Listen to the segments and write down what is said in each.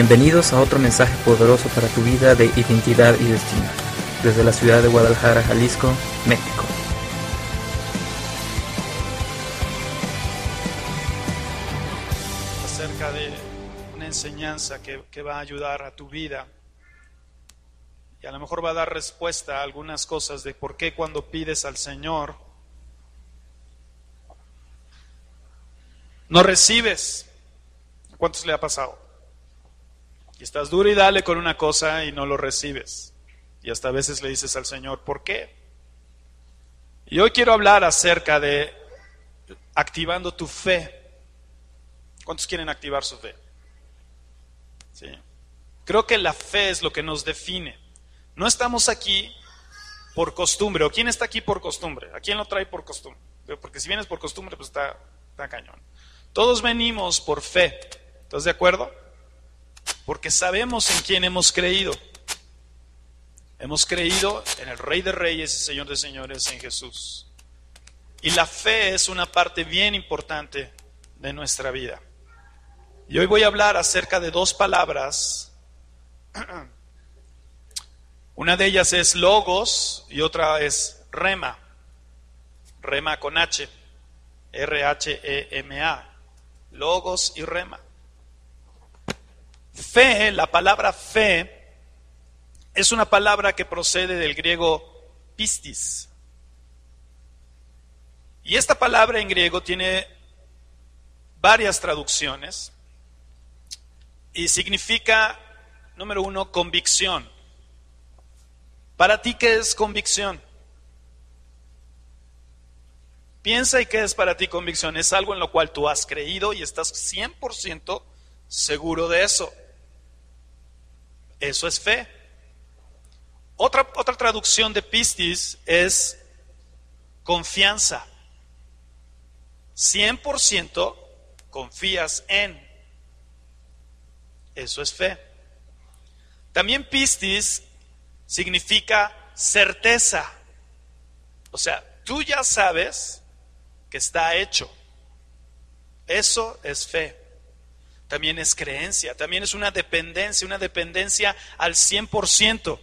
Bienvenidos a otro mensaje poderoso para tu vida de identidad y destino, desde la ciudad de Guadalajara, Jalisco, México. acerca de una enseñanza que, que va a ayudar a tu vida y a lo mejor va a dar respuesta a algunas cosas de por qué cuando pides al Señor no recibes. ¿A cuántos le ha pasado? Y estás duro y dale con una cosa y no lo recibes. Y hasta a veces le dices al Señor, ¿por qué? Y hoy quiero hablar acerca de activando tu fe. ¿Cuántos quieren activar su fe? Sí. Creo que la fe es lo que nos define. No estamos aquí por costumbre. ¿O quién está aquí por costumbre? ¿A quién lo trae por costumbre? Porque si vienes por costumbre, pues está, está cañón. Todos venimos por fe. ¿Estás de acuerdo? Porque sabemos en quién hemos creído. Hemos creído en el Rey de Reyes y Señor de Señores, en Jesús. Y la fe es una parte bien importante de nuestra vida. Y hoy voy a hablar acerca de dos palabras. Una de ellas es logos y otra es rema. Rema con H. R-H-E-M-A. Logos y rema. Fe, la palabra fe, es una palabra que procede del griego pistis. Y esta palabra en griego tiene varias traducciones y significa, número uno, convicción. ¿Para ti qué es convicción? Piensa y qué es para ti convicción. Es algo en lo cual tú has creído y estás 100% seguro de eso. Eso es fe. Otra, otra traducción de pistis es confianza. 100% confías en. Eso es fe. También pistis significa certeza. O sea, tú ya sabes que está hecho. Eso es fe. También es creencia, también es una dependencia, una dependencia al 100%.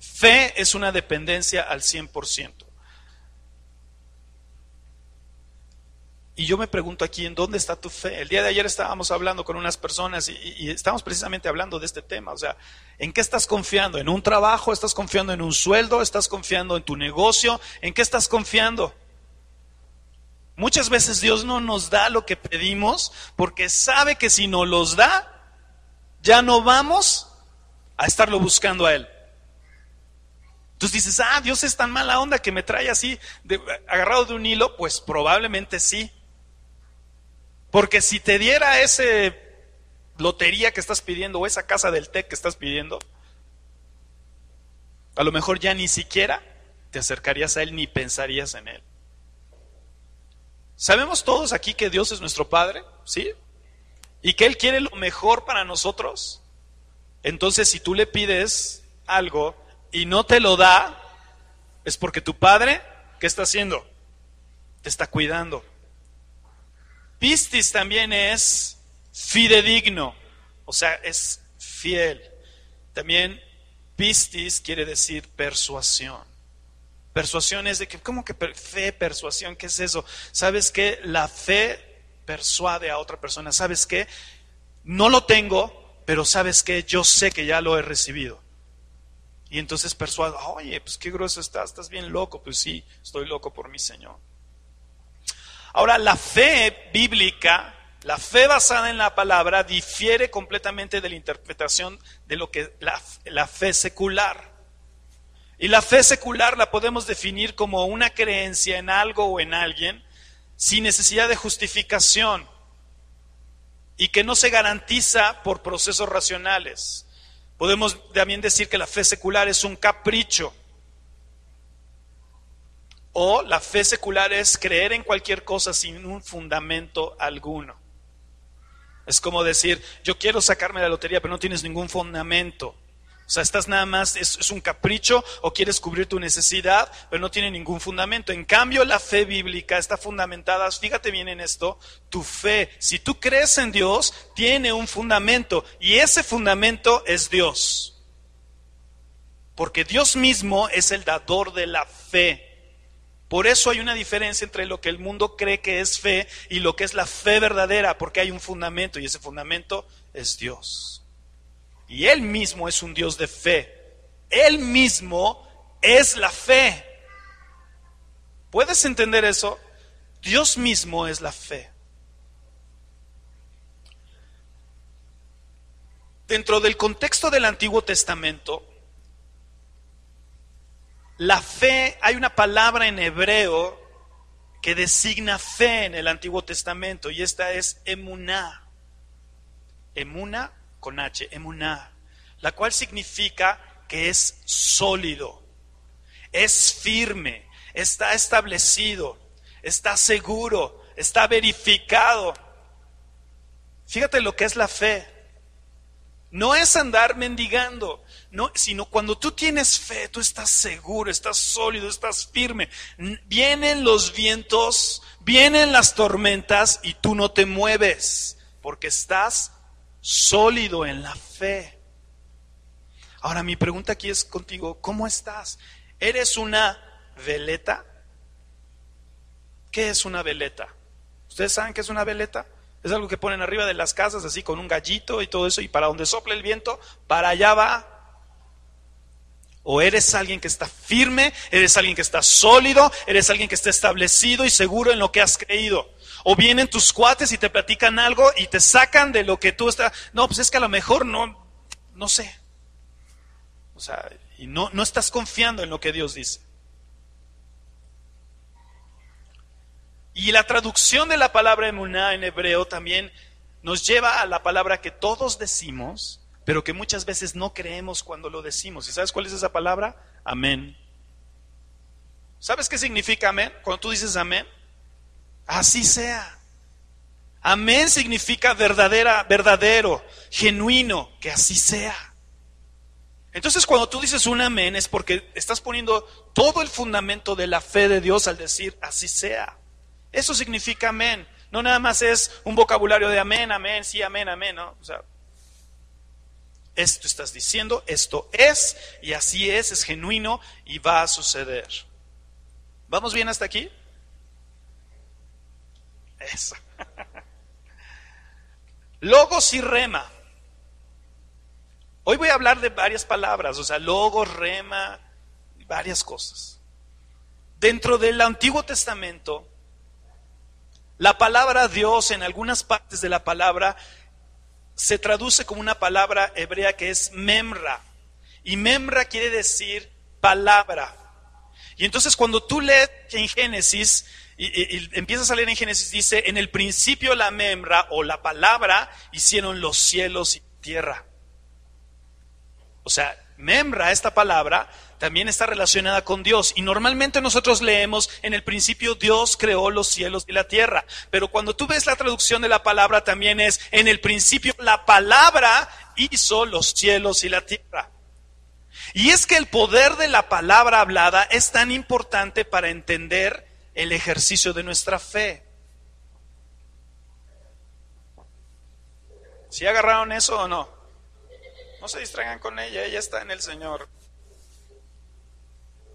Fe es una dependencia al 100%. Y yo me pregunto aquí, ¿en dónde está tu fe? El día de ayer estábamos hablando con unas personas y, y, estamos precisamente hablando de este tema. O sea, ¿en qué estás confiando? ¿En un trabajo? ¿Estás confiando en un sueldo? ¿Estás confiando en tu negocio? ¿En qué estás confiando? Muchas veces Dios no nos da lo que pedimos porque sabe que si no los da, ya no vamos a estarlo buscando a Él. Entonces dices, ah, Dios es tan mala onda que me trae así, agarrado de un hilo, pues probablemente sí. Porque si te diera ese lotería que estás pidiendo o esa casa del TEC que estás pidiendo, a lo mejor ya ni siquiera te acercarías a Él ni pensarías en Él. ¿Sabemos todos aquí que Dios es nuestro Padre? ¿Sí? Y que Él quiere lo mejor para nosotros. Entonces, si tú le pides algo y no te lo da, es porque tu Padre, ¿qué está haciendo? Te está cuidando. Pistis también es fidedigno, o sea, es fiel. También pistis quiere decir persuasión. Persuasión es de que, ¿cómo que fe, persuasión? ¿Qué es eso? ¿Sabes que La fe persuade a otra persona. ¿Sabes qué? No lo tengo, pero ¿sabes que Yo sé que ya lo he recibido. Y entonces persuado, oye, pues qué grueso estás, estás bien loco. Pues sí, estoy loco por mi Señor. Ahora, la fe bíblica, la fe basada en la palabra, difiere completamente de la interpretación de lo que la, la fe secular. Y la fe secular la podemos definir como una creencia en algo o en alguien sin necesidad de justificación y que no se garantiza por procesos racionales. Podemos también decir que la fe secular es un capricho. O la fe secular es creer en cualquier cosa sin un fundamento alguno. Es como decir, yo quiero sacarme la lotería, pero no tienes ningún fundamento. O sea, estás nada más, es, es, un capricho o quieres cubrir tu necesidad, pero no tiene ningún fundamento. En cambio, la fe bíblica está fundamentada, fíjate bien en esto, tu fe, si tú crees en Dios, tiene un fundamento y ese fundamento es Dios. Porque Dios mismo es el dador de la fe. Por eso hay una diferencia entre lo que el mundo cree que es fe y lo que es la fe verdadera, porque hay un fundamento y ese fundamento es Dios. Y Él mismo es un Dios de fe. Él mismo es la fe. ¿Puedes entender eso? Dios mismo es la fe. Dentro del contexto del Antiguo Testamento, la fe, hay una palabra en hebreo que designa fe en el Antiguo Testamento y esta es emuná. Emuná con H, emuná, la cual significa que es sólido, es firme, está establecido, está seguro, está verificado. Fíjate lo que es la fe. No es andar mendigando, no, sino cuando tú tienes fe, tú estás seguro, estás sólido, estás firme. Vienen los vientos, vienen las tormentas y tú no te mueves, porque estás sólido en la fe. Ahora mi pregunta aquí es contigo, ¿cómo estás? ¿Eres una veleta? ¿Qué es una veleta? ¿Ustedes saben qué es una veleta? Es algo que ponen arriba de las casas, así con un gallito y todo eso, y para donde sople el viento, para allá va. O eres alguien que está firme, eres alguien que está sólido, eres alguien que está establecido y seguro en lo que has creído. O vienen tus cuates y te platican algo y te sacan de lo que tú estás. No, pues es que a lo mejor no, no sé. O sea, y no, no estás confiando en lo que Dios dice. Y la traducción de la palabra emuná en hebreo también nos lleva a la palabra que todos decimos, pero que muchas veces no creemos cuando lo decimos. ¿Y sabes cuál es esa palabra? Amén. ¿Sabes qué significa amén? Cuando tú dices amén, así sea. Amén significa verdadera, verdadero, genuino, que así sea. Entonces cuando tú dices un amén es porque estás poniendo todo el fundamento de la fe de Dios al decir así sea. Eso significa amén. No nada más es un vocabulario de amén, amén, sí, amén, amén, ¿no? Esto estás diciendo, esto es, y así es, es genuino y va a suceder. ¿Vamos bien hasta aquí? Eso. Logos y rema. Hoy voy a hablar de varias palabras, o sea, logos, rema, varias cosas. Dentro del Antiguo Testamento, la palabra Dios en algunas partes de la palabra se traduce como una palabra hebrea que es memra. Y memra quiere decir palabra. Y entonces cuando tú lees en Génesis, y, empiezas a leer en Génesis, dice, en el principio la memra o la palabra hicieron los cielos y tierra. O sea, memra, esta palabra, también está relacionada con Dios. Y normalmente nosotros leemos, en el principio Dios creó los cielos y la tierra. Pero cuando tú ves la traducción de la palabra también es, en el principio la palabra hizo los cielos y la tierra. Y es que el poder de la palabra hablada es tan importante para entender el ejercicio de nuestra fe. ¿Si agarraron eso o no? No se distraigan con ella, ella está en el Señor.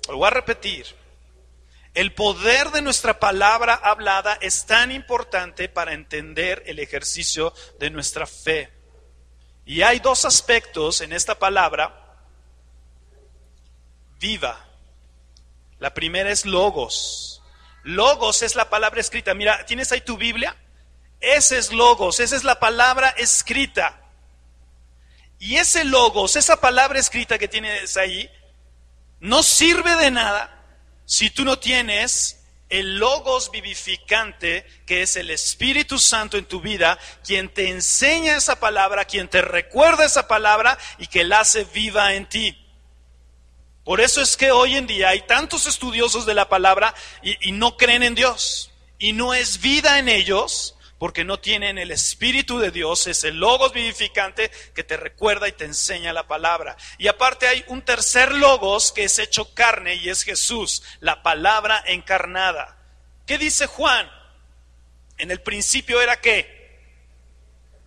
Lo voy a repetir. El poder de nuestra palabra hablada es tan importante para entender el ejercicio de nuestra fe. Y hay dos aspectos en esta palabra viva. La primera es logos. Logos es la palabra escrita. Mira, ¿tienes ahí tu Biblia? Ese es logos, esa es la palabra escrita. Y ese logos, esa palabra escrita que tienes ahí, no sirve de nada si tú no tienes el logos vivificante que es el Espíritu Santo en tu vida, quien te enseña esa palabra, quien te recuerda esa palabra y que la hace viva en ti. Por eso es que hoy en día hay tantos estudiosos de la palabra y, no creen en Dios. Y no es vida en ellos porque no tienen el Espíritu de Dios, es el Logos vivificante que te recuerda y te enseña la palabra. Y aparte hay un tercer Logos que es hecho carne y es Jesús, la palabra encarnada. ¿Qué dice Juan? En el principio era qué?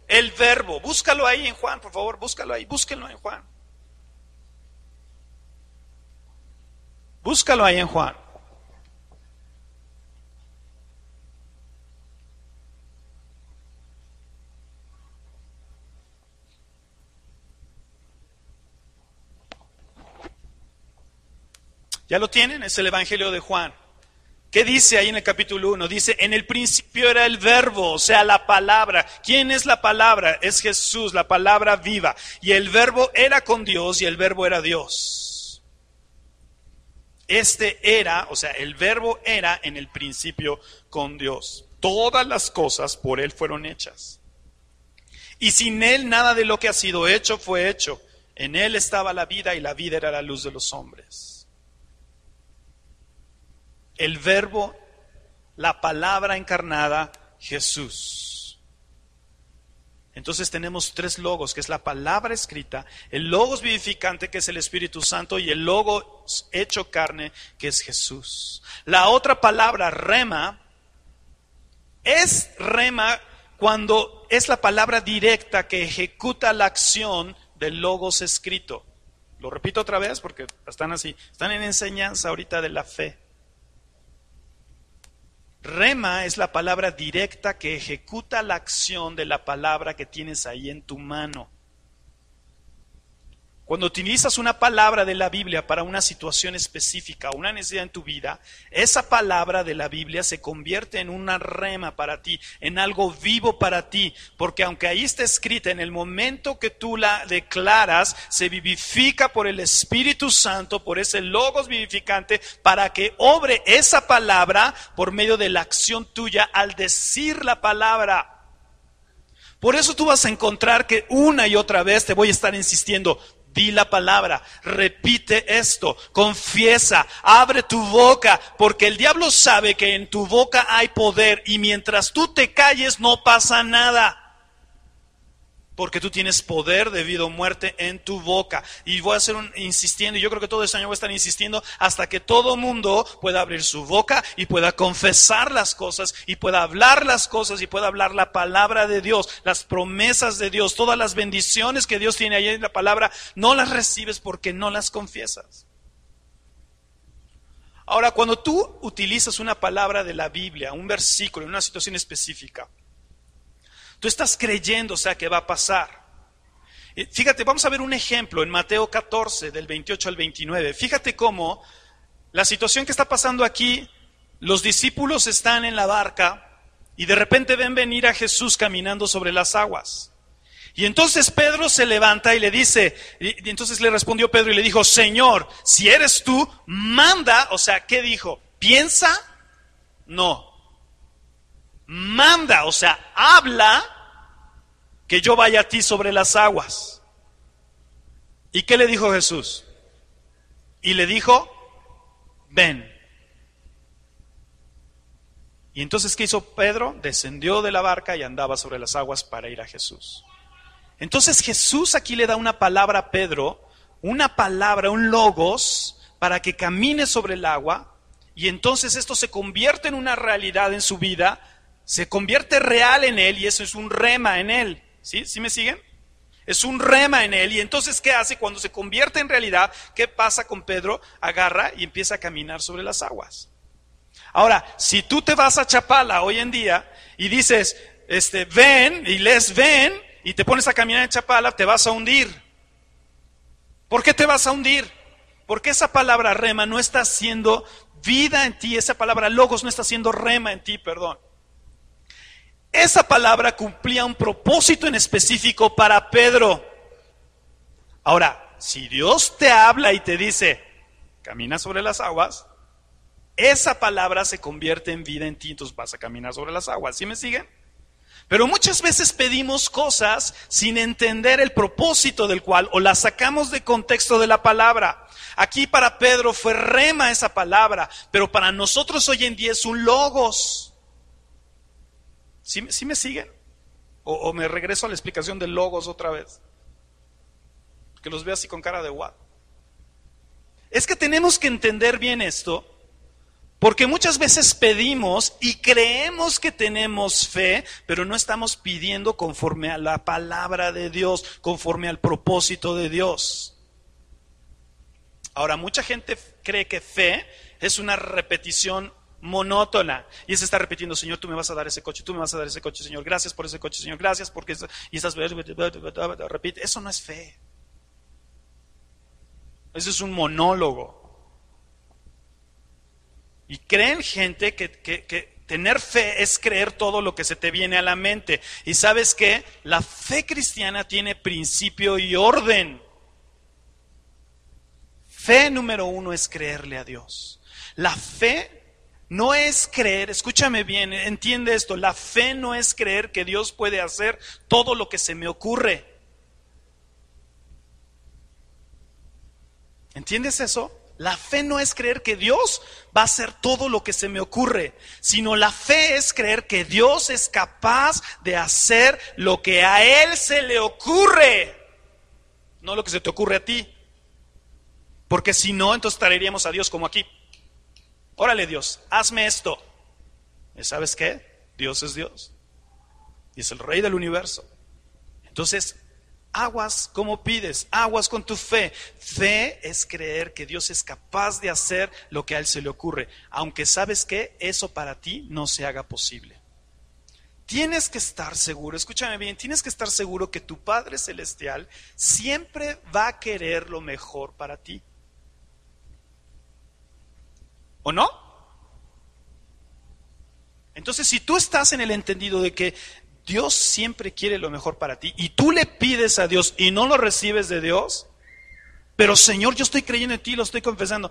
El verbo. Búscalo ahí en Juan, por favor, búscalo ahí, búsquenlo en Juan. Búscalo ahí en Juan. ¿Ya lo tienen? Es el Evangelio de Juan. ¿Qué dice ahí en el capítulo 1? Dice, en el principio era el verbo, o sea, la palabra. ¿Quién es la palabra? Es Jesús, la palabra viva. Y el verbo era con Dios y el verbo era Dios. Este era, o sea, el verbo era en el principio con Dios. Todas las cosas por Él fueron hechas. Y sin Él nada de lo que ha sido hecho fue hecho. En Él estaba la vida y la vida era la luz de los hombres el verbo, la palabra encarnada, Jesús. Entonces tenemos tres logos, que es la palabra escrita, el logos vivificante, que es el Espíritu Santo, y el logo hecho carne, que es Jesús. La otra palabra, rema, es rema cuando es la palabra directa que ejecuta la acción del logos escrito. Lo repito otra vez porque están así, están en enseñanza ahorita de la fe. Rema es la palabra directa que ejecuta la acción de la palabra que tienes ahí en tu mano. Cuando utilizas una palabra de la Biblia para una situación específica, una necesidad en tu vida, esa palabra de la Biblia se convierte en una rema para ti, en algo vivo para ti, porque aunque ahí está escrita, en el momento que tú la declaras, se vivifica por el Espíritu Santo, por ese logos vivificante, para que obre esa palabra por medio de la acción tuya al decir la palabra. Por eso tú vas a encontrar que una y otra vez te voy a estar insistiendo, Di la palabra, repite esto, confiesa, abre tu boca, porque el diablo sabe que en tu boca hay poder y mientras tú te calles no pasa nada porque tú tienes poder de vida o muerte en tu boca. Y voy a hacer un, insistiendo, y yo creo que todo este año voy a estar insistiendo hasta que todo mundo pueda abrir su boca y pueda confesar las cosas y pueda hablar las cosas y pueda hablar la palabra de Dios, las promesas de Dios, todas las bendiciones que Dios tiene ahí en la palabra, no las recibes porque no las confiesas. Ahora, cuando tú utilizas una palabra de la Biblia, un versículo en una situación específica, Tú estás creyendo, o sea, que va a pasar. Fíjate, vamos a ver un ejemplo en Mateo 14, del 28 al 29. Fíjate cómo la situación que está pasando aquí, los discípulos están en la barca y de repente ven venir a Jesús caminando sobre las aguas. Y entonces Pedro se levanta y le dice, y entonces le respondió Pedro y le dijo, Señor, si eres tú, manda, o sea, ¿qué dijo? ¿Piensa? No, manda, o sea, habla que yo vaya a ti sobre las aguas. ¿Y qué le dijo Jesús? Y le dijo, ven. Y entonces, ¿qué hizo Pedro? Descendió de la barca y andaba sobre las aguas para ir a Jesús. Entonces Jesús aquí le da una palabra a Pedro, una palabra, un logos, para que camine sobre el agua, y entonces esto se convierte en una realidad en su vida, se convierte real en él y eso es un rema en él. ¿Sí? ¿Sí me siguen? Es un rema en él. Y entonces, ¿qué hace cuando se convierte en realidad? ¿Qué pasa con Pedro? Agarra y empieza a caminar sobre las aguas. Ahora, si tú te vas a Chapala hoy en día y dices, este, ven, y les ven, y te pones a caminar en Chapala, te vas a hundir. ¿Por qué te vas a hundir? Porque esa palabra rema no está haciendo vida en ti, esa palabra logos no está haciendo rema en ti, perdón. Esa palabra cumplía un propósito en específico para Pedro. Ahora, si Dios te habla y te dice, camina sobre las aguas, esa palabra se convierte en vida en ti, entonces vas a caminar sobre las aguas. ¿Sí me siguen? Pero muchas veces pedimos cosas sin entender el propósito del cual o las sacamos de contexto de la palabra. Aquí para Pedro fue rema esa palabra, pero para nosotros hoy en día es un logos. ¿Sí, me siguen? O, o, me regreso a la explicación de logos otra vez. Que los veo así con cara de what. Es que tenemos que entender bien esto, porque muchas veces pedimos y creemos que tenemos fe, pero no estamos pidiendo conforme a la palabra de Dios, conforme al propósito de Dios. Ahora, mucha gente cree que fe es una repetición monótona. Y se está repitiendo, Señor, tú me vas a dar ese coche, tú me vas a dar ese coche, Señor, gracias por ese coche, Señor, gracias porque... Y estás... Repite, eso no es fe. Eso es un monólogo. Y creen gente que, tener fe es creer todo lo que se te viene a la mente. Y sabes que la fe cristiana tiene principio y orden. Fe número uno es creerle a Dios. La fe no es creer, escúchame bien, entiende esto, la fe no es creer que Dios puede hacer todo lo que se me ocurre. ¿Entiendes eso? La fe no es creer que Dios va a hacer todo lo que se me ocurre, sino la fe es creer que Dios es capaz de hacer lo que a Él se le ocurre, no lo que se te ocurre a ti. Porque si no, entonces traeríamos a Dios como aquí. Órale Dios, hazme esto. ¿Y sabes qué? Dios es Dios. Y es el rey del universo. Entonces, Aguas como pides, aguas con tu fe. Fe es creer que Dios es capaz de hacer lo que a Él se le ocurre, aunque sabes que eso para ti no se haga posible. Tienes que estar seguro, escúchame bien, tienes que estar seguro que tu Padre Celestial siempre va a querer lo mejor para ti. ¿O no? Entonces, si tú estás en el entendido de que Dios siempre quiere lo mejor para ti y tú le pides a Dios y no lo recibes de Dios, pero Señor, yo estoy creyendo en ti, lo estoy confesando.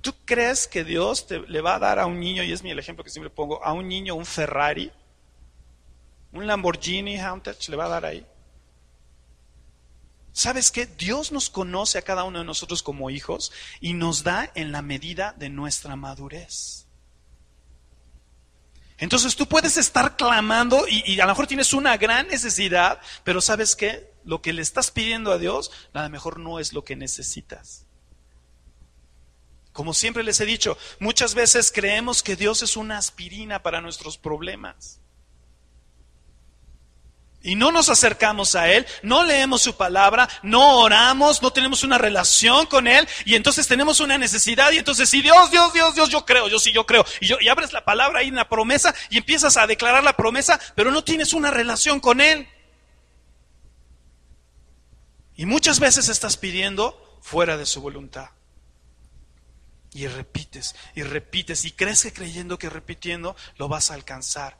¿Tú crees que Dios te, le va a dar a un niño, y es mi el ejemplo que siempre pongo, a un niño un Ferrari, un Lamborghini Countach, le va a dar ahí? ¿Sabes qué? Dios nos conoce a cada uno de nosotros como hijos y nos da en la medida de nuestra madurez. Entonces tú puedes estar clamando y, a lo mejor tienes una gran necesidad, pero sabes qué? Lo que le estás pidiendo a Dios, a lo mejor no es lo que necesitas. Como siempre les he dicho, muchas veces creemos que Dios es una aspirina para nuestros problemas y no nos acercamos a Él, no leemos su palabra, no oramos, no tenemos una relación con Él y entonces tenemos una necesidad y entonces sí, Dios, Dios, Dios, Dios, yo creo, yo sí, yo creo. Y, yo, abres la palabra ahí en la promesa y empiezas a declarar la promesa, pero no tienes una relación con Él. Y muchas veces estás pidiendo fuera de su voluntad. Y repites, y repites, y crees que creyendo que repitiendo lo vas a alcanzar.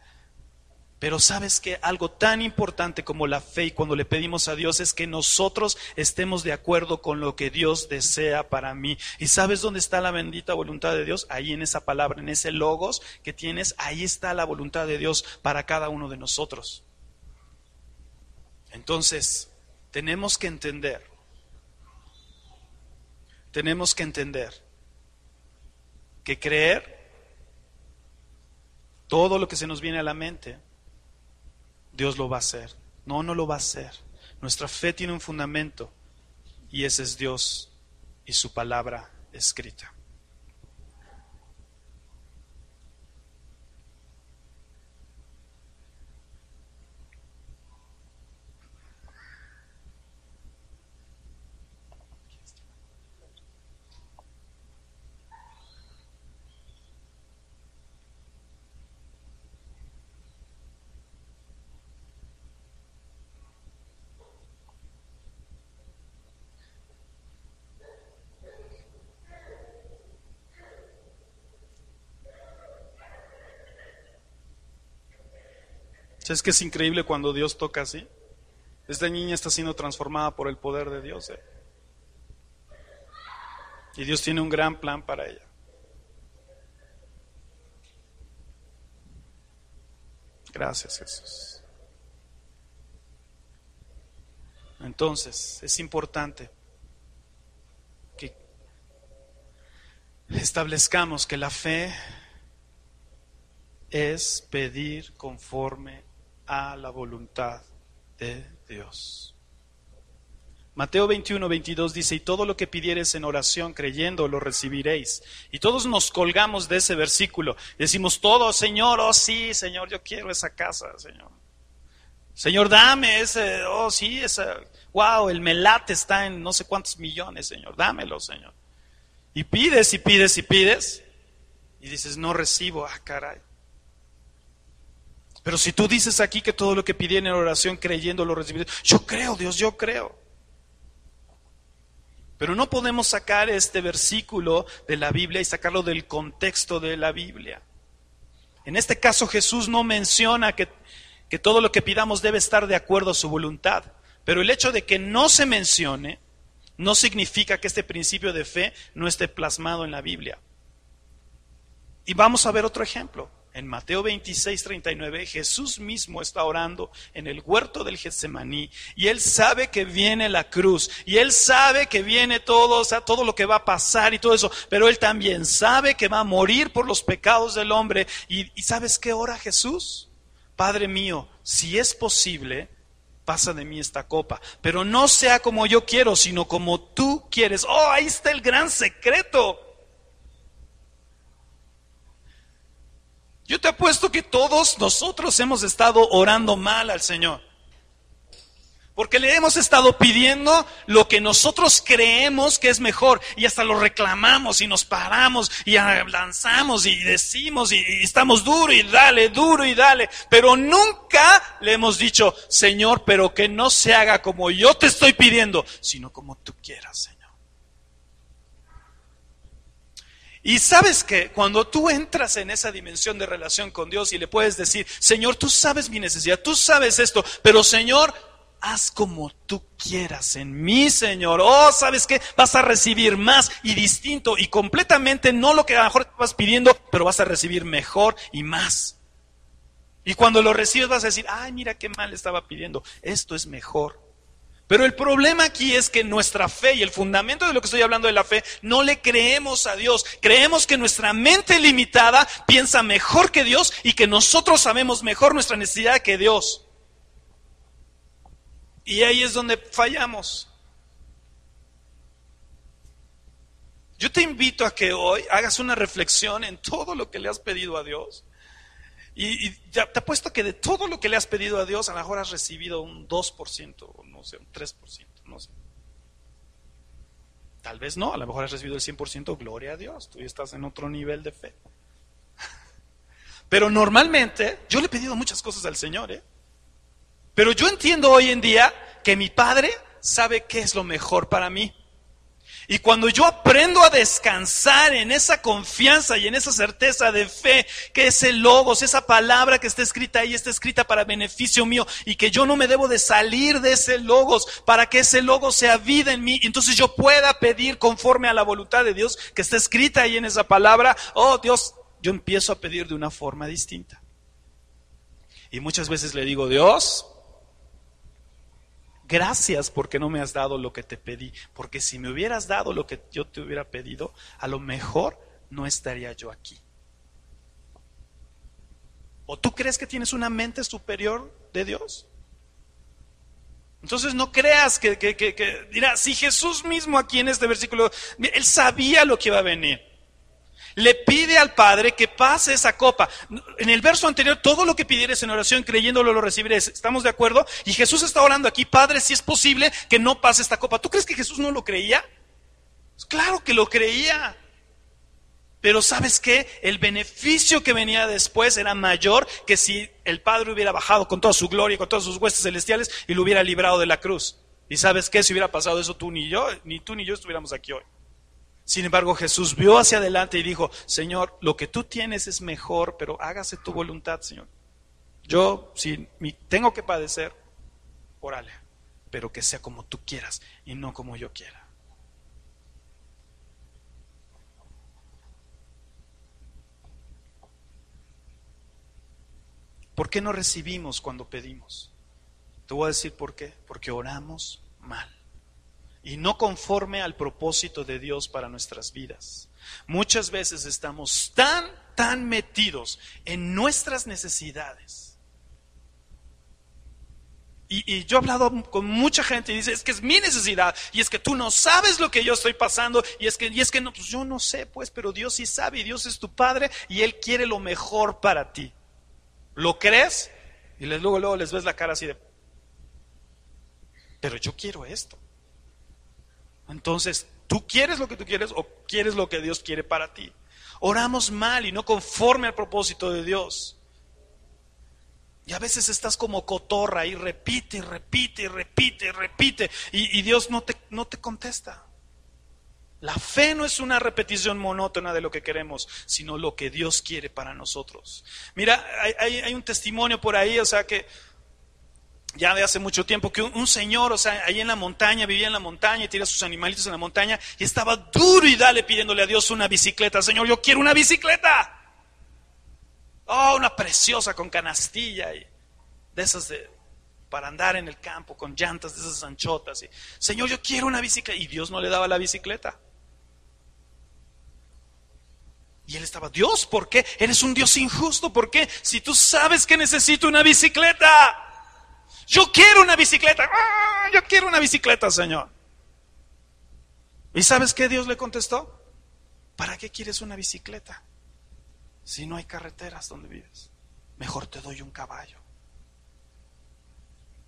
Pero sabes que algo tan importante como la fe y cuando le pedimos a Dios es que nosotros estemos de acuerdo con lo que Dios desea para mí. ¿Y sabes dónde está la bendita voluntad de Dios? Ahí en esa palabra, en ese logos que tienes, ahí está la voluntad de Dios para cada uno de nosotros. Entonces, tenemos que entender, tenemos que entender que creer todo lo que se nos viene a la mente Dios lo va a hacer. No, no lo va a hacer. Nuestra fe tiene un fundamento y ese es Dios y su palabra escrita. ¿Sabes que es increíble cuando Dios toca así? Esta niña está siendo transformada por el poder de Dios. ¿eh? Y Dios tiene un gran plan para ella. Gracias Jesús. Entonces, es importante que establezcamos que la fe es pedir conforme a la voluntad de Dios. Mateo 21, 22 dice, y todo lo que pidieres en oración creyendo lo recibiréis. Y todos nos colgamos de ese versículo. Decimos todo, Señor, oh sí, Señor, yo quiero esa casa, Señor. Señor, dame ese, oh sí, esa, wow, el melate está en no sé cuántos millones, Señor, dámelo, Señor. Y pides y pides y pides. Y dices, no recibo, ah, caray. Pero si tú dices aquí que todo lo que pidí en oración creyendo lo recibiré, yo creo, Dios, yo creo. Pero no podemos sacar este versículo de la Biblia y sacarlo del contexto de la Biblia. En este caso Jesús no menciona que, que todo lo que pidamos debe estar de acuerdo a su voluntad. Pero el hecho de que no se mencione no significa que este principio de fe no esté plasmado en la Biblia. Y vamos a ver otro ejemplo. En Mateo 26, 39, Jesús mismo está orando en el huerto del Getsemaní y él sabe que viene la cruz y él sabe que viene todo, o sea, todo lo que va a pasar y todo eso, pero él también sabe que va a morir por los pecados del hombre. ¿Y, y sabes qué ora Jesús? Padre mío, si es posible, pasa de mí esta copa, pero no sea como yo quiero, sino como tú quieres. Oh, ahí está el gran secreto. Yo te apuesto que todos nosotros hemos estado orando mal al Señor. Porque le hemos estado pidiendo lo que nosotros creemos que es mejor y hasta lo reclamamos y nos paramos y lanzamos y decimos y, estamos duro y dale, duro y dale. Pero nunca le hemos dicho, Señor, pero que no se haga como yo te estoy pidiendo, sino como tú quieras, Señor. Y sabes que cuando tú entras en esa dimensión de relación con Dios y le puedes decir, Señor, tú sabes mi necesidad, tú sabes esto, pero Señor, haz como tú quieras en mí, Señor. Oh, ¿sabes qué? Vas a recibir más y distinto y completamente no lo que a lo mejor vas pidiendo, pero vas a recibir mejor y más. Y cuando lo recibes vas a decir, ay, mira qué mal estaba pidiendo. Esto es mejor. Pero el problema aquí es que nuestra fe y el fundamento de lo que estoy hablando de la fe, no le creemos a Dios. Creemos que nuestra mente limitada piensa mejor que Dios y que nosotros sabemos mejor nuestra necesidad que Dios. Y ahí es donde fallamos. Yo te invito a que hoy hagas una reflexión en todo lo que le has pedido a Dios y, ya te apuesto que de todo lo que le has pedido a Dios, a lo mejor has recibido un 2%, o no sé, un 3%, no sé. Tal vez no, a lo mejor has recibido el 100%, gloria a Dios, tú estás en otro nivel de fe. Pero normalmente, yo le he pedido muchas cosas al Señor, ¿eh? Pero yo entiendo hoy en día que mi Padre sabe qué es lo mejor para mí. Y cuando yo aprendo a descansar en esa confianza y en esa certeza de fe, que ese logos, esa palabra que está escrita ahí, está escrita para beneficio mío y que yo no me debo de salir de ese logos para que ese logos sea vida en mí, entonces yo pueda pedir conforme a la voluntad de Dios que está escrita ahí en esa palabra, oh Dios, yo empiezo a pedir de una forma distinta. Y muchas veces le digo, Dios, gracias porque no me has dado lo que te pedí, porque si me hubieras dado lo que yo te hubiera pedido, a lo mejor no estaría yo aquí. ¿O tú crees que tienes una mente superior de Dios? Entonces no creas que, que, que, dirá, si Jesús mismo aquí en este versículo, él sabía lo que iba a venir le pide al Padre que pase esa copa. En el verso anterior, todo lo que pidieres en oración, creyéndolo, lo recibirás. ¿Estamos de acuerdo? Y Jesús está orando aquí, Padre, si es posible que no pase esta copa. ¿Tú crees que Jesús no lo creía? Pues claro que lo creía. Pero sabes qué? El beneficio que venía después era mayor que si el Padre hubiera bajado con toda su gloria, con todas sus huestes celestiales y lo hubiera librado de la cruz. Y sabes qué? Si hubiera pasado eso tú ni yo, ni tú ni yo estuviéramos aquí hoy. Sin embargo, Jesús vio hacia adelante y dijo, Señor, lo que tú tienes es mejor, pero hágase tu voluntad, Señor. Yo, si tengo que padecer, órale, pero que sea como tú quieras y no como yo quiera. ¿Por qué no recibimos cuando pedimos? Te voy a decir por qué. Porque oramos mal y no conforme al propósito de Dios para nuestras vidas. Muchas veces estamos tan tan metidos en nuestras necesidades. Y, yo he hablado con mucha gente y dice, es que es mi necesidad, y es que tú no sabes lo que yo estoy pasando, y es que, y es que no, pues yo no sé, pues, pero Dios sí sabe, y Dios es tu Padre, y Él quiere lo mejor para ti. ¿Lo crees? Y luego, luego les ves la cara así de, pero yo quiero esto. Entonces, ¿tú quieres lo que tú quieres o quieres lo que Dios quiere para ti? Oramos mal y no conforme al propósito de Dios. Y a veces estás como cotorra y repite, repite, repite, repite. Y, y Dios no te, no te contesta. La fe no es una repetición monótona de lo que queremos, sino lo que Dios quiere para nosotros. Mira, hay, hay un testimonio por ahí, o sea que ya de hace mucho tiempo, que un, señor, o sea, ahí en la montaña, vivía en la montaña y tenía sus animalitos en la montaña y estaba duro y dale pidiéndole a Dios una bicicleta. Señor, yo quiero una bicicleta. Oh, una preciosa con canastilla y de esas de, para andar en el campo con llantas de esas anchotas. Y, Señor, yo quiero una bicicleta. Y Dios no le daba la bicicleta. Y él estaba, Dios, ¿por qué? Eres un Dios injusto. ¿Por qué? Si tú sabes que necesito una bicicleta. Yo quiero una bicicleta. ¡Ah! Yo quiero una bicicleta, Señor. ¿Y sabes qué Dios le contestó? ¿Para qué quieres una bicicleta? Si no hay carreteras donde vives. Mejor te doy un caballo.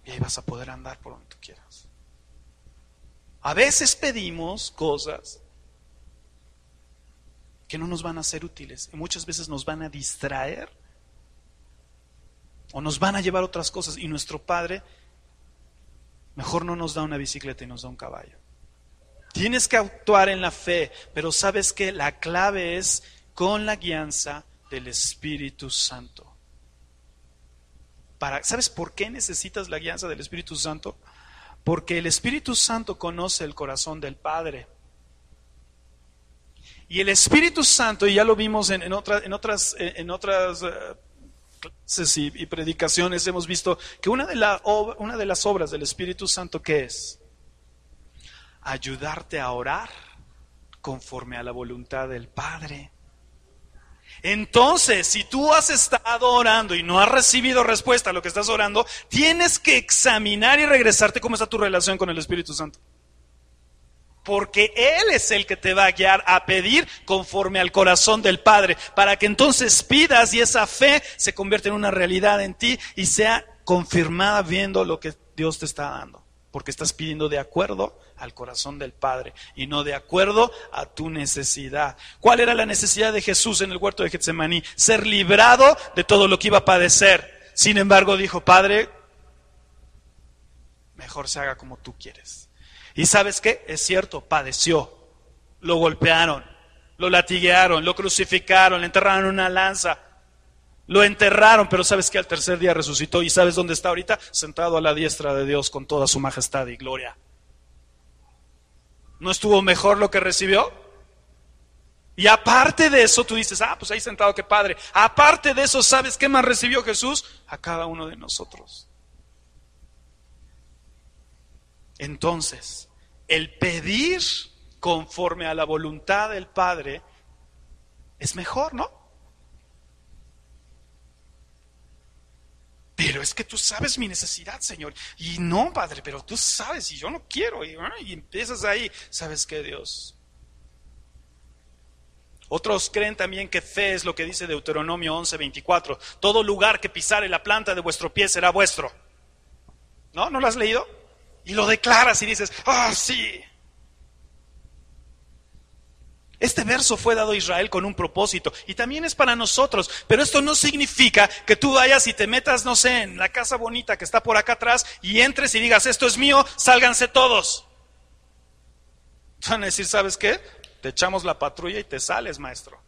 Y ahí vas a poder andar por donde tú quieras. A veces pedimos cosas que no nos van a ser útiles y muchas veces nos van a distraer o nos van a llevar otras cosas y nuestro Padre mejor no nos da una bicicleta y nos da un caballo. Tienes que actuar en la fe, pero sabes que la clave es con la guianza del Espíritu Santo. Para, ¿Sabes por qué necesitas la guianza del Espíritu Santo? Porque el Espíritu Santo conoce el corazón del Padre. Y el Espíritu Santo, y ya lo vimos en, en, otras, en otras eh, y, predicaciones hemos visto que una de, la, una de las obras del Espíritu Santo, ¿qué es? Ayudarte a orar conforme a la voluntad del Padre. Entonces, si tú has estado orando y no has recibido respuesta a lo que estás orando, tienes que examinar y regresarte cómo está tu relación con el Espíritu Santo porque Él es el que te va a guiar a pedir conforme al corazón del Padre, para que entonces pidas y esa fe se convierta en una realidad en ti y sea confirmada viendo lo que Dios te está dando, porque estás pidiendo de acuerdo al corazón del Padre y no de acuerdo a tu necesidad. ¿Cuál era la necesidad de Jesús en el huerto de Getsemaní? Ser librado de todo lo que iba a padecer. Sin embargo, dijo, Padre, mejor se haga como tú quieres. Y sabes qué? Es cierto, padeció. Lo golpearon, lo latiguearon, lo crucificaron, le enterraron una lanza. Lo enterraron, pero sabes que al tercer día resucitó y sabes dónde está ahorita? Sentado a la diestra de Dios con toda su majestad y gloria. ¿No estuvo mejor lo que recibió? Y aparte de eso, tú dices, ah, pues ahí sentado, qué padre. Aparte de eso, ¿sabes qué más recibió Jesús? A cada uno de nosotros. Entonces, el pedir conforme a la voluntad del Padre es mejor, ¿no? Pero es que tú sabes mi necesidad, Señor. Y no, Padre, pero tú sabes, y yo no quiero. Y, y empiezas ahí, ¿sabes qué, Dios? Otros creen también que fe es lo que dice Deuteronomio 11:24. Todo lugar que pisare la planta de vuestro pie será vuestro. ¿No? ¿No lo has leído? Y lo declaras y dices, ah, sí. Este verso fue dado a Israel con un propósito y también es para nosotros, pero esto no significa que tú vayas y te metas, no sé, en la casa bonita que está por acá atrás y entres y digas, esto es mío, sálganse todos. Van a decir, ¿sabes qué? Te echamos la patrulla y te sales, maestro.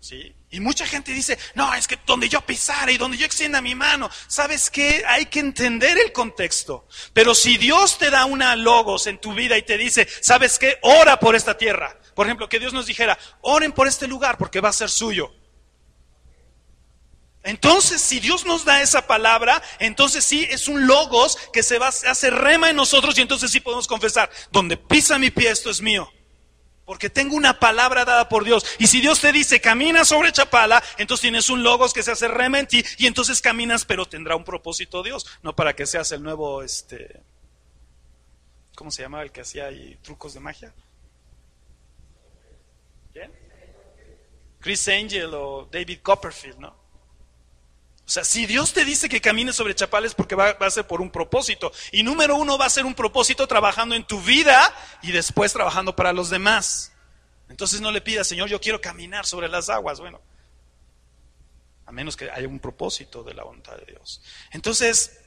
¿Sí? Y mucha gente dice, no, es que donde yo pisara y donde yo extienda mi mano, ¿sabes qué? Hay que entender el contexto. Pero si Dios te da una logos en tu vida y te dice, ¿sabes qué? Ora por esta tierra. Por ejemplo, que Dios nos dijera, oren por este lugar porque va a ser suyo. Entonces, si Dios nos da esa palabra, entonces sí es un logos que se va a hacer rema en nosotros y entonces sí podemos confesar, donde pisa mi pie esto es mío. Porque tengo una palabra dada por Dios. Y si Dios te dice, camina sobre Chapala, entonces tienes un logos que se hace rema en ti y entonces caminas, pero tendrá un propósito Dios. No para que seas el nuevo, este, ¿cómo se llamaba el que hacía ahí trucos de magia? ¿Quién? Chris Angel o David Copperfield, ¿no? O sea, si Dios te dice que camines sobre chapales porque va, a ser por un propósito. Y número uno va a ser un propósito trabajando en tu vida y después trabajando para los demás. Entonces no le pidas, Señor, yo quiero caminar sobre las aguas. Bueno, a menos que haya un propósito de la voluntad de Dios. Entonces,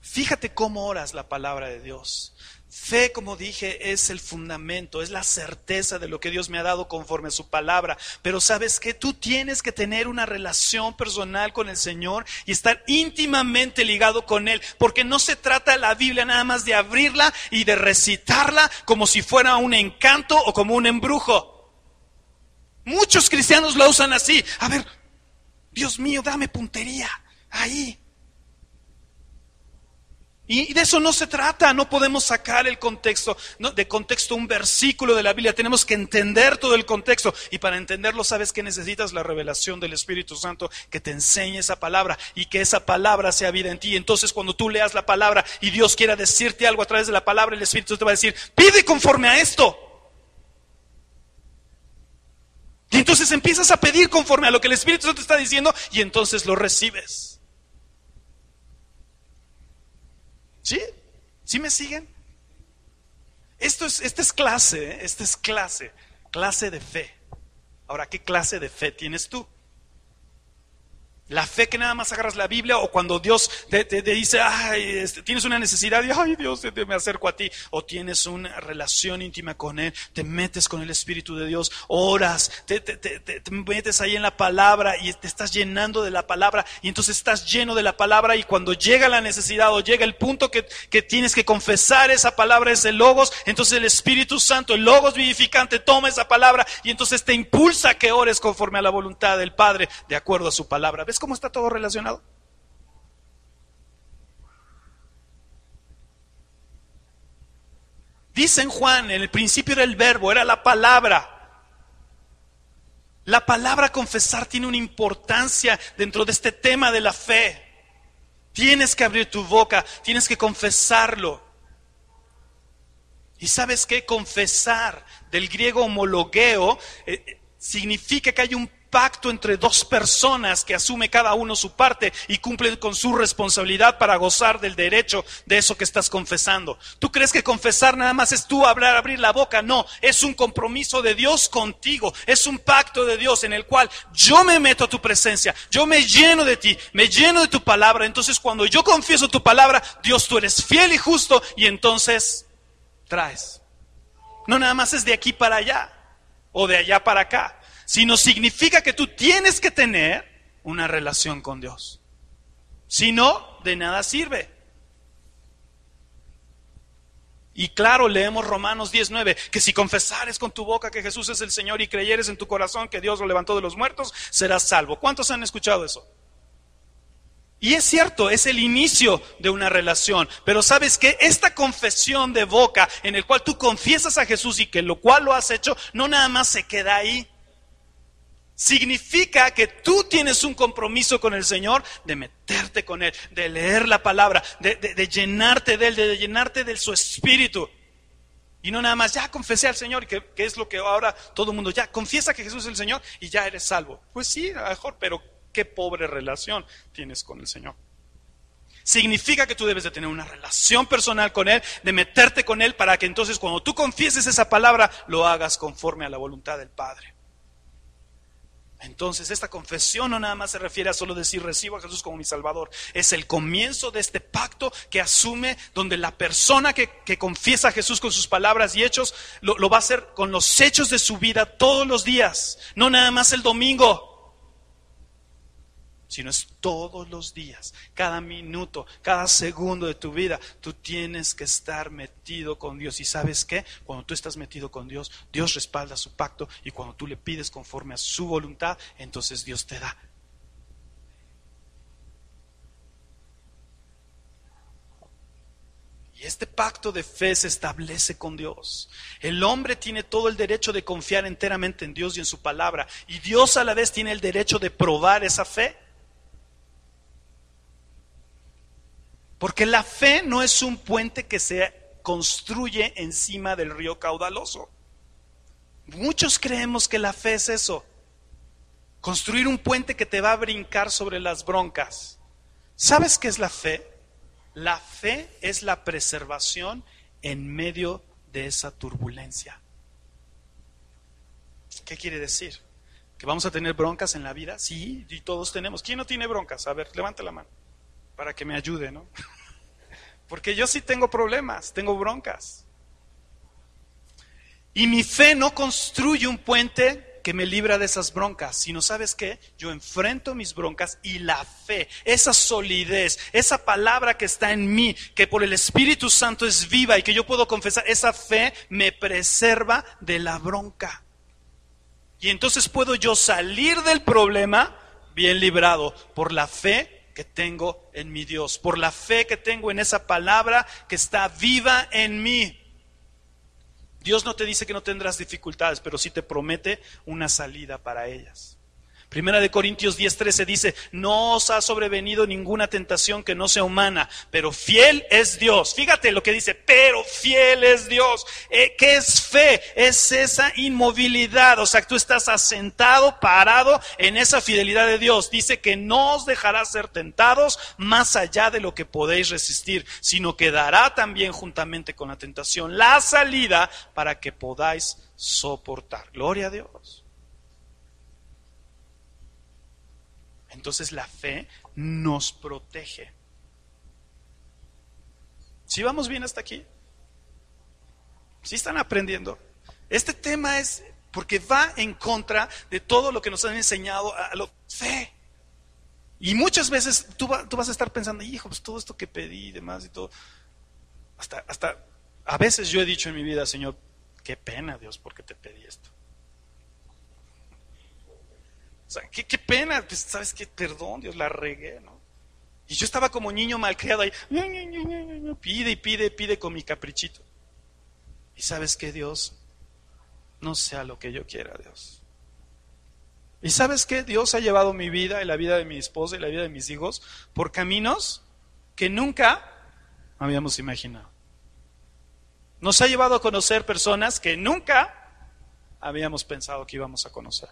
fíjate cómo oras la palabra de Dios. Fe, como dije, es el fundamento, es la certeza de lo que Dios me ha dado conforme a su palabra. Pero sabes que tú tienes que tener una relación personal con el Señor y estar íntimamente ligado con Él, porque no se trata la Biblia nada más de abrirla y de recitarla como si fuera un encanto o como un embrujo. Muchos cristianos lo usan así. A ver, Dios mío, dame puntería ahí. Y de eso no se trata, no podemos sacar el contexto, de contexto un versículo de la Biblia, tenemos que entender todo el contexto. Y para entenderlo, sabes que necesitas la revelación del Espíritu Santo que te enseñe esa palabra y que esa palabra sea vida en ti. Entonces, cuando tú leas la palabra y Dios quiera decirte algo a través de la palabra, el Espíritu te va a decir, pide conforme a esto. Y entonces empiezas a pedir conforme a lo que el Espíritu Santo está diciendo y entonces lo recibes. ¿Sí? ¿Sí me siguen? Esto es, esta es clase, ¿eh? esta es clase, clase de fe. Ahora, ¿qué clase de fe tienes tú? La fe que nada más agarras la Biblia o cuando Dios te, dice, ay, este, tienes una necesidad y, ay, Dios, te, me acerco a ti. O tienes una relación íntima con Él, te metes con el Espíritu de Dios, oras, te, metes ahí en la palabra y te estás llenando de la palabra y entonces estás lleno de la palabra y cuando llega la necesidad o llega el punto que, que tienes que confesar esa palabra, ese logos, entonces el Espíritu Santo, el logos vivificante, toma esa palabra y entonces te impulsa a que ores conforme a la voluntad del Padre, de acuerdo a su palabra cómo está todo relacionado? Dice en Juan, en el principio era el verbo, era la palabra. La palabra confesar tiene una importancia dentro de este tema de la fe. Tienes que abrir tu boca, tienes que confesarlo. Y sabes qué? Confesar del griego homologueo eh, eh, significa que hay un pacto entre dos personas que asume cada uno su parte y cumplen con su responsabilidad para gozar del derecho de eso que estás confesando. ¿Tú crees que confesar nada más es tú hablar, abrir la boca? No, es un compromiso de Dios contigo, es un pacto de Dios en el cual yo me meto a tu presencia, yo me lleno de ti, me lleno de tu palabra. Entonces cuando yo confieso tu palabra, Dios tú eres fiel y justo y entonces traes. No nada más es de aquí para allá o de allá para acá sino significa que tú tienes que tener una relación con Dios. Si no, de nada sirve. Y claro, leemos Romanos 19, que si confesares con tu boca que Jesús es el Señor y creyeres en tu corazón que Dios lo levantó de los muertos, serás salvo. ¿Cuántos han escuchado eso? Y es cierto, es el inicio de una relación. Pero sabes que esta confesión de boca en el cual tú confiesas a Jesús y que lo cual lo has hecho, no nada más se queda ahí significa que tú tienes un compromiso con el Señor de meterte con Él, de leer la palabra, de, llenarte de Él, de llenarte de su espíritu. Y no nada más, ya confesé al Señor, que, que es lo que ahora todo el mundo, ya confiesa que Jesús es el Señor y ya eres salvo. Pues sí, a lo mejor, pero qué pobre relación tienes con el Señor. Significa que tú debes de tener una relación personal con Él, de meterte con Él para que entonces cuando tú confieses esa palabra lo hagas conforme a la voluntad del Padre. Entonces, esta confesión no nada más se refiere a solo decir recibo a Jesús como mi Salvador. Es el comienzo de este pacto que asume donde la persona que, confiesa a Jesús con sus palabras y hechos lo, lo va a hacer con los hechos de su vida todos los días, no nada más el domingo sino es todos los días, cada minuto, cada segundo de tu vida. Tú tienes que estar metido con Dios. ¿Y sabes qué? Cuando tú estás metido con Dios, Dios respalda su pacto y cuando tú le pides conforme a su voluntad, entonces Dios te da. Y este pacto de fe se establece con Dios. El hombre tiene todo el derecho de confiar enteramente en Dios y en su palabra. Y Dios a la vez tiene el derecho de probar esa fe. Porque la fe no es un puente que se construye encima del río caudaloso. Muchos creemos que la fe es eso. Construir un puente que te va a brincar sobre las broncas. ¿Sabes qué es la fe? La fe es la preservación en medio de esa turbulencia. ¿Qué quiere decir? ¿Que vamos a tener broncas en la vida? Sí, y todos tenemos. ¿Quién no tiene broncas? A ver, levante la mano para que me ayude, ¿no? Porque yo sí tengo problemas, tengo broncas. Y mi fe no construye un puente que me libra de esas broncas, sino sabes qué, yo enfrento mis broncas y la fe, esa solidez, esa palabra que está en mí, que por el Espíritu Santo es viva y que yo puedo confesar, esa fe me preserva de la bronca. Y entonces puedo yo salir del problema bien librado por la fe que tengo en mi Dios, por la fe que tengo en esa palabra que está viva en mí. Dios no te dice que no tendrás dificultades, pero sí te promete una salida para ellas. Primera de Corintios 10:13 dice, no os ha sobrevenido ninguna tentación que no sea humana, pero fiel es Dios. Fíjate lo que dice, pero fiel es Dios. Eh, ¿Qué es fe? Es esa inmovilidad, o sea, tú estás asentado, parado en esa fidelidad de Dios. Dice que no os dejará ser tentados más allá de lo que podéis resistir, sino que dará también juntamente con la tentación la salida para que podáis soportar. Gloria a Dios. Entonces la fe nos protege. ¿Sí vamos bien hasta aquí? ¿Sí están aprendiendo? Este tema es porque va en contra de todo lo que nos han enseñado a la fe. Y muchas veces tú, vas a estar pensando, hijo, pues todo esto que pedí y demás y todo. Hasta, hasta a veces yo he dicho en mi vida, Señor, qué pena Dios porque te pedí esto sea, qué, pena, pues, ¿sabes qué? Perdón, Dios, la regué, ¿no? Y yo estaba como niño malcriado ahí, pide y pide, pide con mi caprichito. Y sabes que Dios, no sea lo que yo quiera, Dios. Y sabes que Dios ha llevado mi vida y la vida de mi esposa y la vida de mis hijos por caminos que nunca habíamos imaginado. Nos ha llevado a conocer personas que nunca habíamos pensado que íbamos a conocer.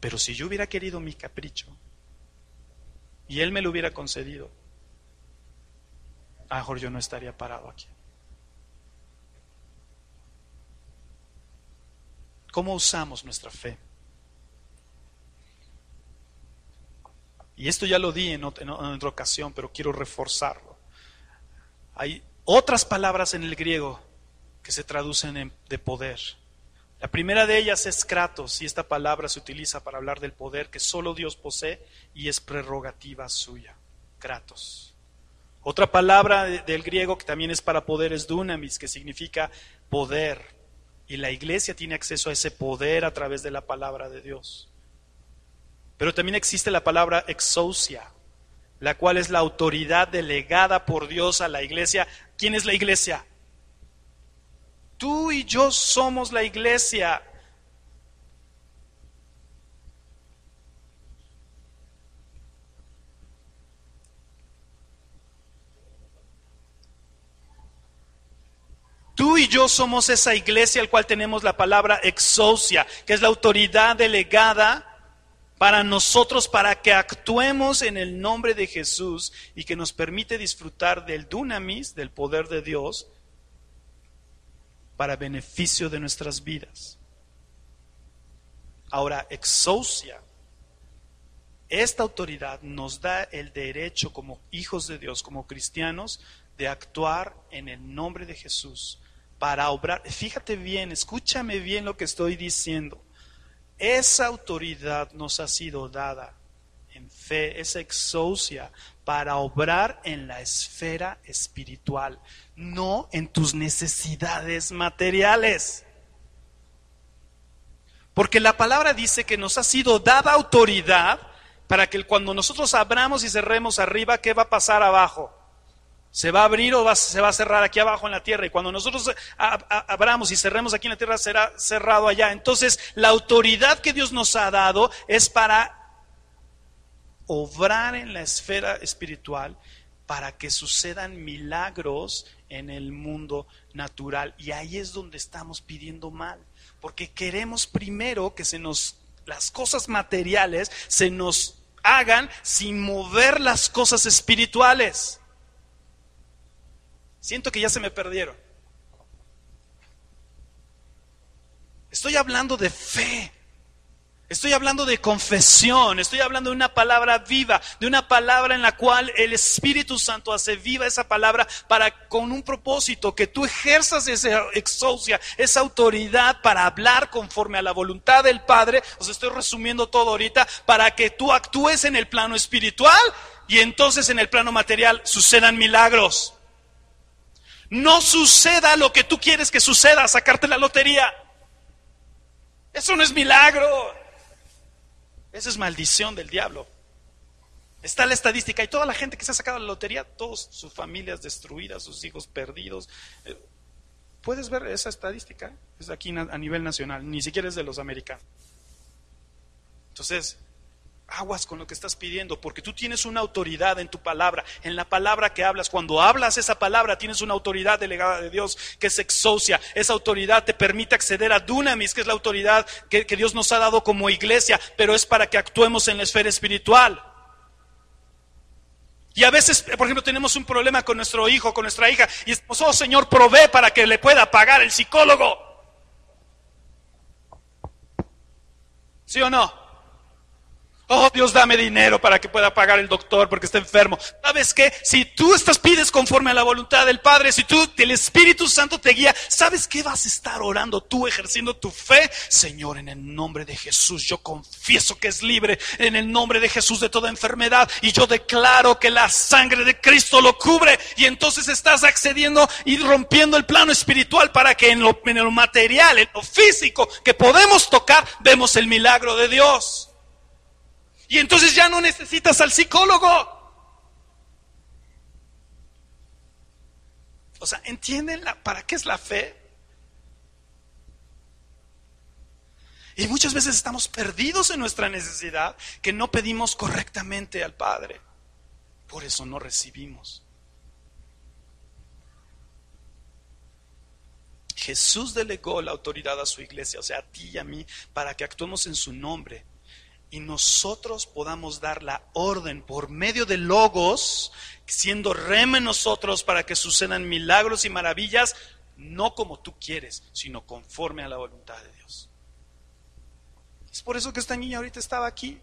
Pero si yo hubiera querido mi capricho y Él me lo hubiera concedido, a mejor yo no estaría parado aquí. ¿Cómo usamos nuestra fe? Y esto ya lo di en otra, ocasión, pero quiero reforzarlo. Hay otras palabras en el griego que se traducen de poder. La primera de ellas es kratos, y esta palabra se utiliza para hablar del poder que solo Dios posee y es prerrogativa suya. Kratos. Otra palabra del griego que también es para poder es dunamis, que significa poder. Y la iglesia tiene acceso a ese poder a través de la palabra de Dios. Pero también existe la palabra exousia, la cual es la autoridad delegada por Dios a la iglesia. ¿Quién es la iglesia? Tú y yo somos la iglesia. Tú y yo somos esa iglesia al cual tenemos la palabra exousia, que es la autoridad delegada para nosotros, para que actuemos en el nombre de Jesús y que nos permite disfrutar del dunamis, del poder de Dios, para beneficio de nuestras vidas. Ahora, exousia, esta autoridad nos da el derecho como hijos de Dios, como cristianos, de actuar en el nombre de Jesús para obrar. Fíjate bien, escúchame bien lo que estoy diciendo. Esa autoridad nos ha sido dada en fe, esa exousia, para obrar en la esfera espiritual, no en tus necesidades materiales. Porque la palabra dice que nos ha sido dada autoridad para que cuando nosotros abramos y cerremos arriba, ¿qué va a pasar abajo? ¿Se va a abrir o se va a cerrar aquí abajo en la tierra? Y cuando nosotros abramos y cerremos aquí en la tierra, será cerrado allá. Entonces, la autoridad que Dios nos ha dado es para obrar en la esfera espiritual para que sucedan milagros en el mundo natural. Y ahí es donde estamos pidiendo mal, porque queremos primero que se nos las cosas materiales se nos hagan sin mover las cosas espirituales. Siento que ya se me perdieron. Estoy hablando de fe. Estoy hablando de confesión, estoy hablando de una palabra viva, de una palabra en la cual el Espíritu Santo hace viva esa palabra para con un propósito, que tú ejerzas esa exousia, esa autoridad para hablar conforme a la voluntad del Padre. Os estoy resumiendo todo ahorita, para que tú actúes en el plano espiritual y entonces en el plano material sucedan milagros no suceda lo que tú quieres que suceda, sacarte la lotería. Eso no es milagro. Esa es maldición del diablo. Está la estadística y toda la gente que se ha sacado la lotería, todas sus familias destruidas, sus hijos perdidos. Eh, Puedes ver esa estadística, es aquí a nivel nacional, ni siquiera es de los americanos. Entonces, aguas con lo que estás pidiendo, porque tú tienes una autoridad en tu palabra, en la palabra que hablas. Cuando hablas esa palabra, tienes una autoridad delegada de Dios que es exocia. Esa autoridad te permite acceder a Dunamis, que es la autoridad que, Dios nos ha dado como iglesia, pero es para que actuemos en la esfera espiritual. Y a veces, por ejemplo, tenemos un problema con nuestro hijo, con nuestra hija, y decimos, oh Señor, provee para que le pueda pagar el psicólogo. ¿Sí o no? Oh, Dios, dame dinero para que pueda pagar el doctor porque está enfermo. ¿Sabes qué? Si tú estás pides conforme a la voluntad del Padre, si tú, el Espíritu Santo te guía, ¿sabes qué vas a estar orando tú ejerciendo tu fe? Señor, en el nombre de Jesús, yo confieso que es libre en el nombre de Jesús de toda enfermedad y yo declaro que la sangre de Cristo lo cubre y entonces estás accediendo y rompiendo el plano espiritual para que en lo, en lo material, en lo físico que podemos tocar, vemos el milagro de Dios. Y entonces ya no necesitas al psicólogo. O sea, ¿entienden la, para qué es la fe? Y muchas veces estamos perdidos en nuestra necesidad que no pedimos correctamente al Padre. Por eso no recibimos. Jesús delegó la autoridad a su iglesia, o sea, a ti y a mí, para que actuemos en su nombre y nosotros podamos dar la orden por medio de logos, siendo reme nosotros para que sucedan milagros y maravillas, no como tú quieres, sino conforme a la voluntad de Dios. Es por eso que esta niña ahorita estaba aquí.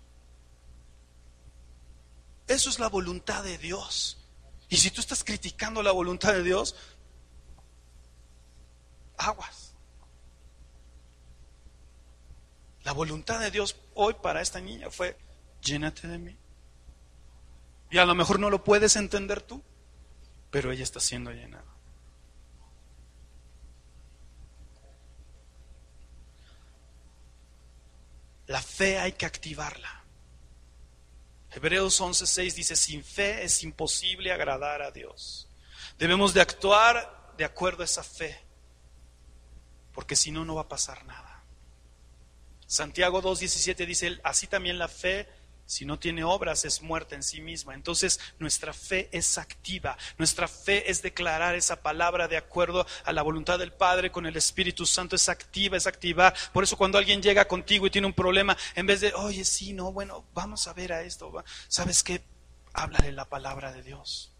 Eso es la voluntad de Dios. Y si tú estás criticando la voluntad de Dios, aguas. La voluntad de Dios hoy para esta niña fue, llénate de mí. Y a lo mejor no lo puedes entender tú, pero ella está siendo llenada. La fe hay que activarla. Hebreos 11:6 dice, sin fe es imposible agradar a Dios. Debemos de actuar de acuerdo a esa fe, porque si no, no va a pasar nada. Santiago 2.17 dice, así también la fe, si no tiene obras, es muerta en sí misma. Entonces nuestra fe es activa, nuestra fe es declarar esa palabra de acuerdo a la voluntad del Padre con el Espíritu Santo, es activa, es activar. Por eso cuando alguien llega contigo y tiene un problema, en vez de, oye, sí, no, bueno, vamos a ver a esto, ¿sabes qué? Háblale la palabra de Dios.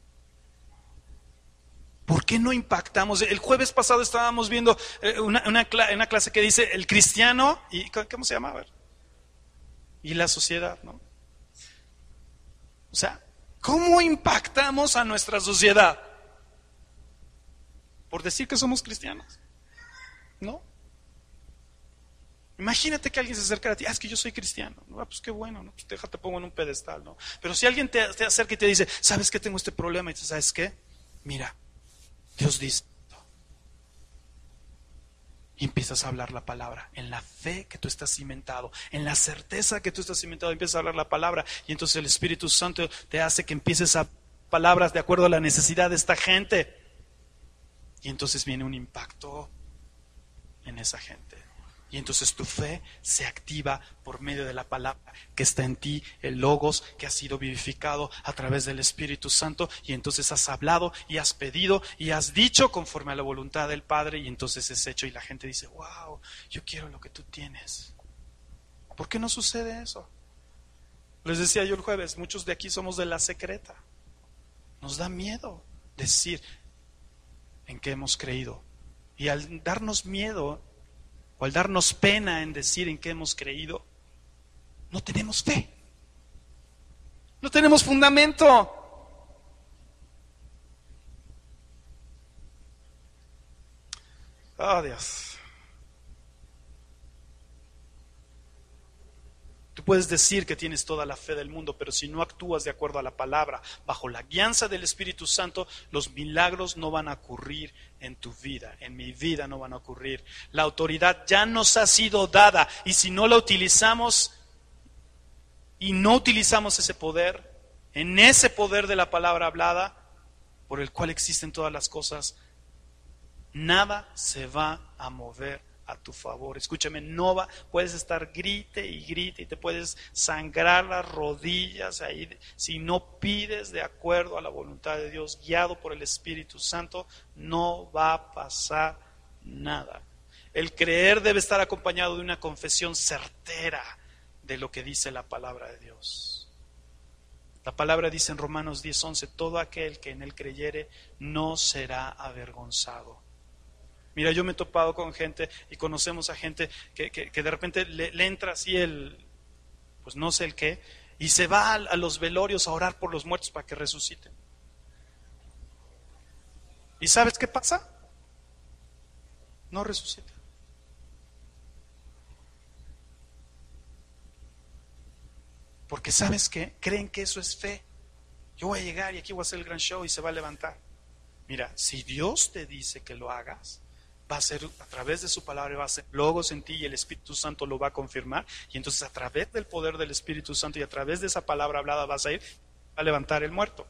¿Por qué no impactamos? El jueves pasado estábamos viendo eh, una, clase que dice el cristiano y ¿cómo se llama? Y la sociedad, ¿no? O sea, ¿cómo impactamos a nuestra sociedad? Por decir que somos cristianos. ¿No? Imagínate que alguien se acerca a ti, ah, es que yo soy cristiano. Ah, pues qué bueno, ¿no? Pues déjate pongo en un pedestal, ¿no? Pero si alguien te, te acerca y te dice, ¿sabes que tengo este problema? Y tú sabes qué? Mira, Dios dice, y empiezas a hablar la palabra, en la fe que tú estás cimentado, en la certeza que tú estás cimentado, empiezas a hablar la palabra y entonces el Espíritu Santo te hace que empieces a palabras de acuerdo a la necesidad de esta gente. Y entonces viene un impacto en esa gente. Y entonces tu fe se activa por medio de la palabra que está en ti, el logos que ha sido vivificado a través del Espíritu Santo. Y entonces has hablado y has pedido y has dicho conforme a la voluntad del Padre. Y entonces es hecho y la gente dice, wow, yo quiero lo que tú tienes. ¿Por qué no sucede eso? Les decía yo el jueves, muchos de aquí somos de la secreta. Nos da miedo decir en qué hemos creído. Y al darnos miedo o al darnos pena en decir en qué hemos creído, no tenemos fe. No tenemos fundamento. Oh Dios. Tú puedes decir que tienes toda la fe del mundo, pero si no actúas de acuerdo a la palabra, bajo la guianza del Espíritu Santo, los milagros no van a ocurrir en tu vida, en mi vida no van a ocurrir. La autoridad ya nos ha sido dada y si no la utilizamos y no utilizamos ese poder, en ese poder de la palabra hablada, por el cual existen todas las cosas, nada se va a mover a tu favor. Escúchame, no va, puedes estar grite y grite y te puedes sangrar las rodillas ahí. Si no pides de acuerdo a la voluntad de Dios, guiado por el Espíritu Santo, no va a pasar nada. El creer debe estar acompañado de una confesión certera de lo que dice la palabra de Dios. La palabra dice en Romanos 10:11, todo aquel que en él creyere no será avergonzado. Mira, yo me he topado con gente y conocemos a gente que, de repente le, entra así el, pues no sé el qué, y se va a, los velorios a orar por los muertos para que resuciten. ¿Y sabes qué pasa? No resucita. Porque sabes que creen que eso es fe. Yo voy a llegar y aquí voy a hacer el gran show y se va a levantar. Mira, si Dios te dice que lo hagas, va a ser a través de su palabra, va a ser logos en ti y el Espíritu Santo lo va a confirmar. Y entonces a través del poder del Espíritu Santo y a través de esa palabra hablada vas a ir a levantar el muerto.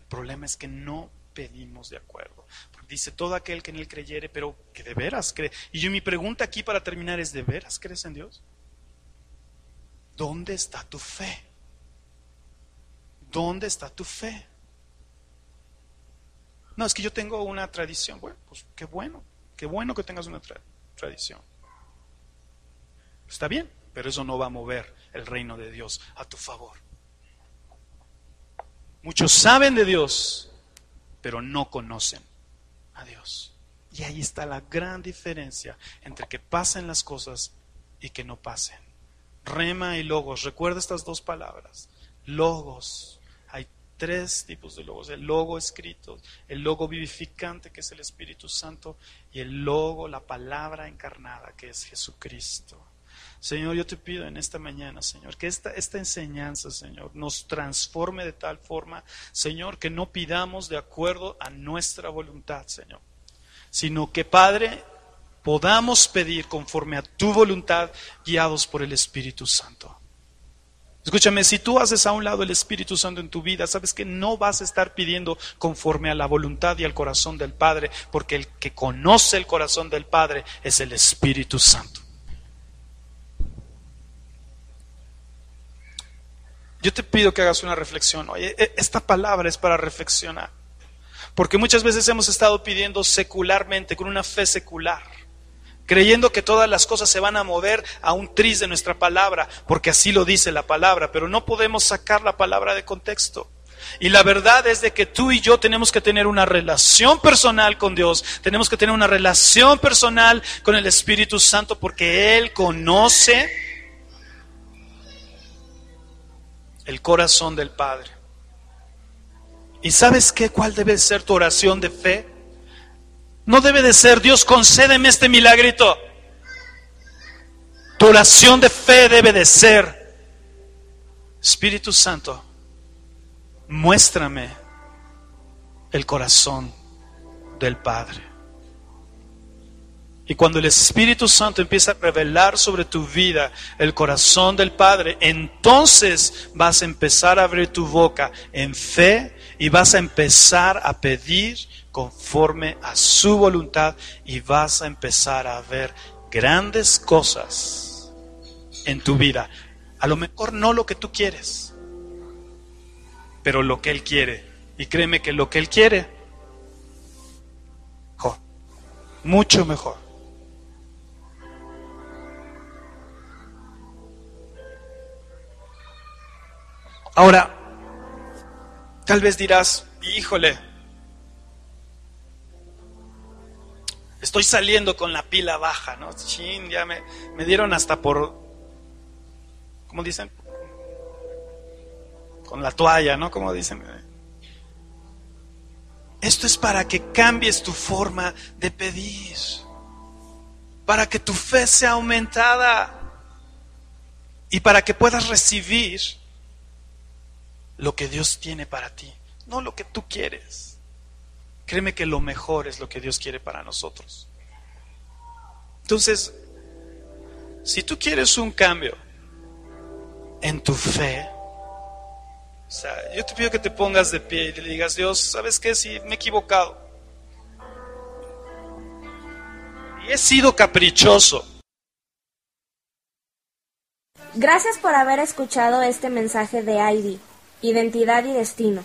El problema es que no pedimos de acuerdo. dice todo aquel que en él creyere, pero que de veras cree. Y yo mi pregunta aquí para terminar es, ¿de veras crees en Dios? ¿Dónde está tu fe? ¿Dónde está tu fe? No, es que yo tengo una tradición. Bueno, pues qué bueno, qué bueno que tengas una tradición. Está bien, pero eso no va a mover el reino de Dios a tu favor. Muchos saben de Dios, pero no conocen a Dios. Y ahí está la gran diferencia entre que pasen las cosas y que no pasen. Rema y logos, recuerda estas dos palabras. Logos tres tipos de logos, el logo escrito, el logo vivificante que es el Espíritu Santo y el logo, la palabra encarnada que es Jesucristo. Señor, yo te pido en esta mañana, Señor, que esta, esta enseñanza, Señor, nos transforme de tal forma, Señor, que no pidamos de acuerdo a nuestra voluntad, Señor, sino que, Padre, podamos pedir conforme a tu voluntad, guiados por el Espíritu Santo. Escúchame, si tú haces a un lado el Espíritu Santo en tu vida, sabes que no vas a estar pidiendo conforme a la voluntad y al corazón del Padre, porque el que conoce el corazón del Padre es el Espíritu Santo. Yo te pido que hagas una reflexión. Oye, e, esta palabra es para reflexionar. Porque muchas veces hemos estado pidiendo secularmente, con una fe secular creyendo que todas las cosas se van a mover a un tris de nuestra palabra, porque así lo dice la palabra, pero no podemos sacar la palabra de contexto. Y la verdad es de que tú y yo tenemos que tener una relación personal con Dios, tenemos que tener una relación personal con el Espíritu Santo porque Él conoce el corazón del Padre. ¿Y sabes qué? ¿Cuál debe ser tu oración de fe? No debe de ser, Dios, concédeme este milagrito. Tu oración de fe debe de ser, Espíritu Santo, muéstrame el corazón del Padre. Y cuando el Espíritu Santo empieza a revelar sobre tu vida el corazón del Padre, entonces vas a empezar a abrir tu boca en fe y vas a empezar a pedir conforme a su voluntad y vas a empezar a ver grandes cosas en tu vida. A lo mejor no lo que tú quieres, pero lo que Él quiere. Y créeme que lo que Él quiere, mejor, mucho mejor. Ahora, tal vez dirás, híjole, estoy saliendo con la pila baja, ¿no? Chin, ya me, me dieron hasta por, ¿cómo dicen? Con la toalla, ¿no? Como dicen. Esto es para que cambies tu forma de pedir, para que tu fe sea aumentada y para que puedas recibir lo que Dios tiene para ti, no lo que tú quieres. Créeme que lo mejor es lo que Dios quiere para nosotros. Entonces, si tú quieres un cambio en tu fe, o sea, yo te pido que te pongas de pie y le digas, Dios, ¿sabes qué? Si me he equivocado. Y he sido caprichoso. Gracias por haber escuchado este mensaje de ID. Identidad y Destino,